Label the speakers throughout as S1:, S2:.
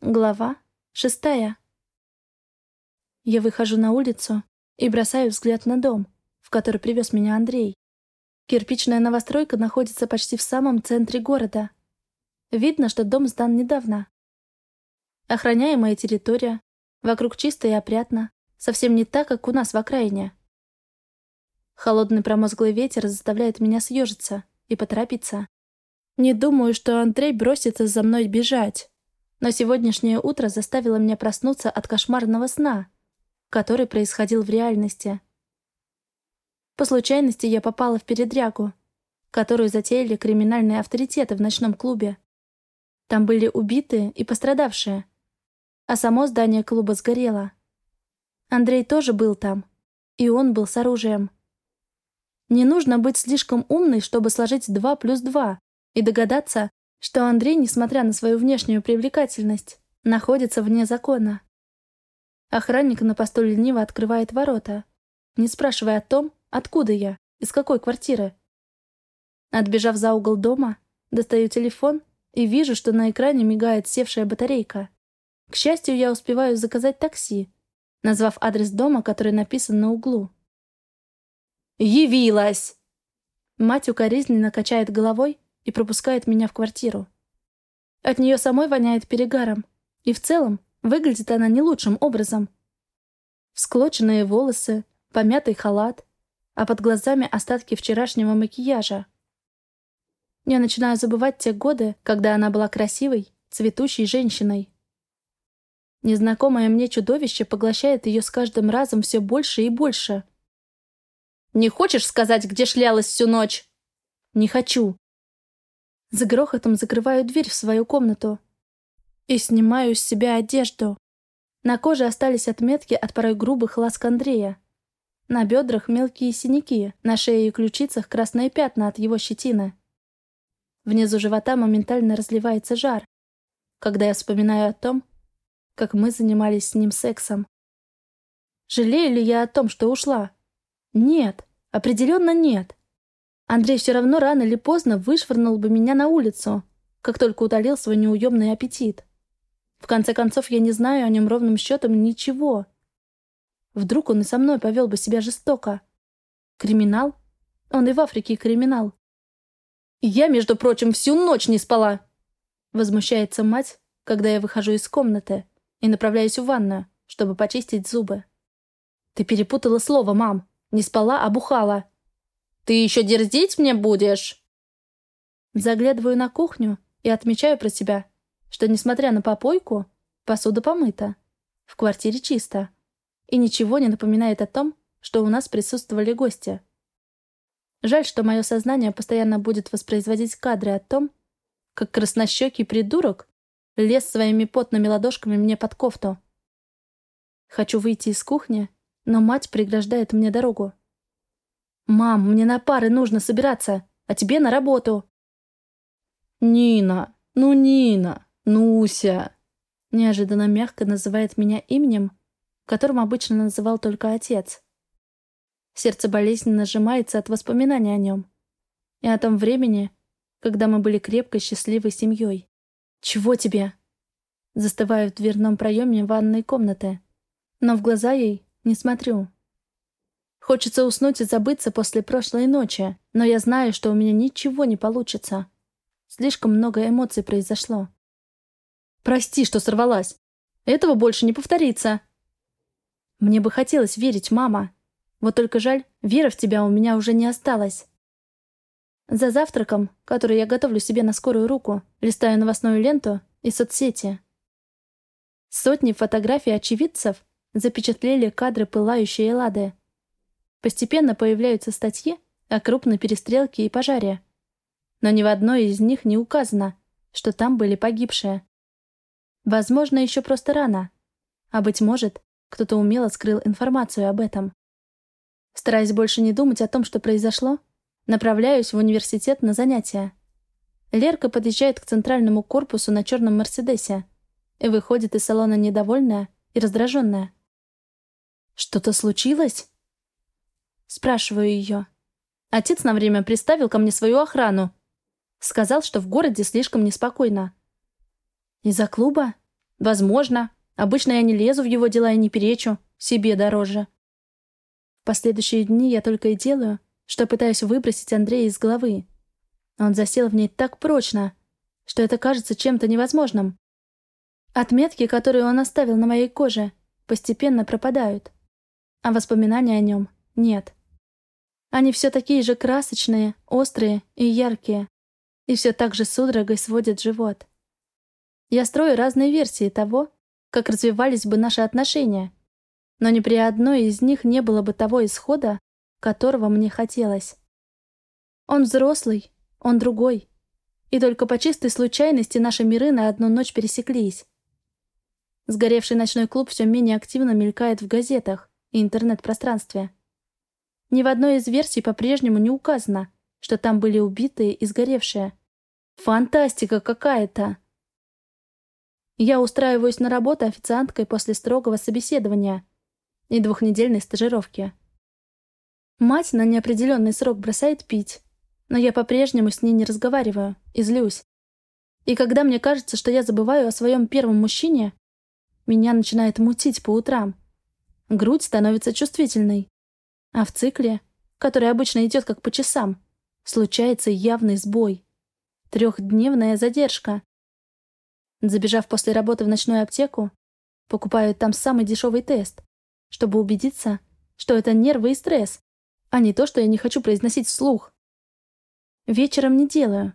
S1: Глава шестая. Я выхожу на улицу и бросаю взгляд на дом, в который привез меня Андрей. Кирпичная новостройка находится почти в самом центре города. Видно, что дом сдан недавно. Охраняемая территория, вокруг чисто и опрятно, совсем не так, как у нас в окраине. Холодный промозглый ветер заставляет меня съежиться и поторопиться. Не думаю, что Андрей бросится за мной бежать. Но сегодняшнее утро заставило меня проснуться от кошмарного сна, который происходил в реальности. По случайности я попала в передрягу, которую затеяли криминальные авторитеты в ночном клубе. Там были убитые и пострадавшие, а само здание клуба сгорело. Андрей тоже был там, и он был с оружием. Не нужно быть слишком умной, чтобы сложить два плюс два и догадаться, что Андрей, несмотря на свою внешнюю привлекательность, находится вне закона. Охранник на посту лениво открывает ворота, не спрашивая о том, откуда я, из какой квартиры. Отбежав за угол дома, достаю телефон и вижу, что на экране мигает севшая батарейка. К счастью, я успеваю заказать такси, назвав адрес дома, который написан на углу. «Явилась!» Мать укоризненно качает головой и пропускает меня в квартиру. От нее самой воняет перегаром, и в целом выглядит она не лучшим образом. Всклоченные волосы, помятый халат, а под глазами остатки вчерашнего макияжа. Я начинаю забывать те годы, когда она была красивой, цветущей женщиной. Незнакомое мне чудовище поглощает ее с каждым разом все больше и больше. «Не хочешь сказать, где шлялась всю ночь?» «Не хочу», с грохотом закрываю дверь в свою комнату и снимаю с себя одежду. На коже остались отметки от порой грубых ласк Андрея. На бедрах мелкие синяки, на шее и ключицах красные пятна от его щетины. Внизу живота моментально разливается жар, когда я вспоминаю о том, как мы занимались с ним сексом. Жалею ли я о том, что ушла? Нет, определенно нет. Андрей все равно рано или поздно вышвырнул бы меня на улицу, как только утолил свой неуемный аппетит. В конце концов, я не знаю о нем ровным счетом ничего. Вдруг он и со мной повел бы себя жестоко. Криминал? Он и в Африке криминал. «Я, между прочим, всю ночь не спала!» Возмущается мать, когда я выхожу из комнаты и направляюсь в ванную, чтобы почистить зубы. «Ты перепутала слово, мам. Не спала, а бухала. Ты еще дерзить мне будешь?» Заглядываю на кухню и отмечаю про себя, что, несмотря на попойку, посуда помыта, в квартире чисто, и ничего не напоминает о том, что у нас присутствовали гости. Жаль, что мое сознание постоянно будет воспроизводить кадры о том, как краснощекий придурок лез своими потными ладошками мне под кофту. Хочу выйти из кухни, но мать преграждает мне дорогу. «Мам, мне на пары нужно собираться, а тебе на работу».
S2: «Нина, ну Нина, Нуся!» Неожиданно мягко называет меня именем, которым обычно называл только отец. Сердце болезненно сжимается от воспоминаний о нем и о том времени, когда мы были крепкой счастливой семьей. «Чего тебе?» Застываю в дверном проеме ванной комнаты, но в глаза ей не смотрю. Хочется уснуть и забыться после прошлой ночи, но я знаю, что у меня ничего не получится. Слишком много эмоций произошло. Прости, что сорвалась. Этого больше не повторится. Мне бы хотелось верить, мама. Вот только жаль, веры в тебя у меня уже не осталось. За завтраком, который я готовлю себе на скорую руку, листаю новостную ленту и соцсети. Сотни фотографий очевидцев запечатлели кадры пылающей Эллады. Постепенно появляются статьи о крупной перестрелке и пожаре. Но ни в одной из них не указано, что там были погибшие. Возможно, еще просто рано. А быть может, кто-то умело скрыл информацию об этом. Стараясь больше не думать о том, что произошло, направляюсь в университет на занятия. Лерка подъезжает к центральному корпусу на черном Мерседесе и выходит из салона недовольная и раздраженная. «Что-то случилось?» Спрашиваю ее. Отец на время приставил ко мне свою охрану. Сказал, что в городе слишком неспокойно. Из-за клуба?
S1: Возможно. Обычно я не лезу в его дела и не перечу. Себе дороже.
S2: В последующие дни я только и делаю, что пытаюсь выбросить Андрея из головы. Он засел в ней так прочно, что это кажется чем-то невозможным. Отметки, которые он оставил на моей коже, постепенно пропадают, а воспоминания о нем нет. Они все такие же красочные, острые и яркие, и все так же судорогой сводят живот. Я строю разные версии того, как развивались бы наши отношения, но ни при одной из них не было бы того исхода, которого мне хотелось. Он взрослый, он другой. И только по чистой случайности наши миры на одну ночь пересеклись. Сгоревший ночной клуб все менее активно мелькает в газетах и интернет-пространстве. Ни в одной из версий по-прежнему не указано, что там были убитые и сгоревшие. Фантастика какая-то! Я устраиваюсь на работу официанткой после строгого собеседования и двухнедельной стажировки. Мать на неопределенный срок бросает пить, но я по-прежнему с ней не разговариваю и злюсь. И когда мне кажется, что я забываю о своем первом мужчине, меня начинает мутить по утрам. Грудь становится чувствительной. А в цикле, который обычно идет как по часам, случается явный сбой. Трехдневная задержка. Забежав после работы в ночную аптеку, покупаю там самый дешевый тест, чтобы убедиться, что это нервы и стресс, а не то, что я не хочу произносить вслух. Вечером не делаю.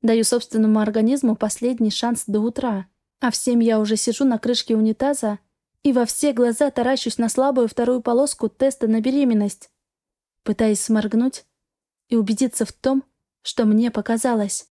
S2: Даю собственному организму последний шанс до утра. А в семь я уже сижу на крышке унитаза и во все глаза таращусь на слабую вторую полоску теста на беременность, пытаясь сморгнуть и убедиться в том, что мне показалось.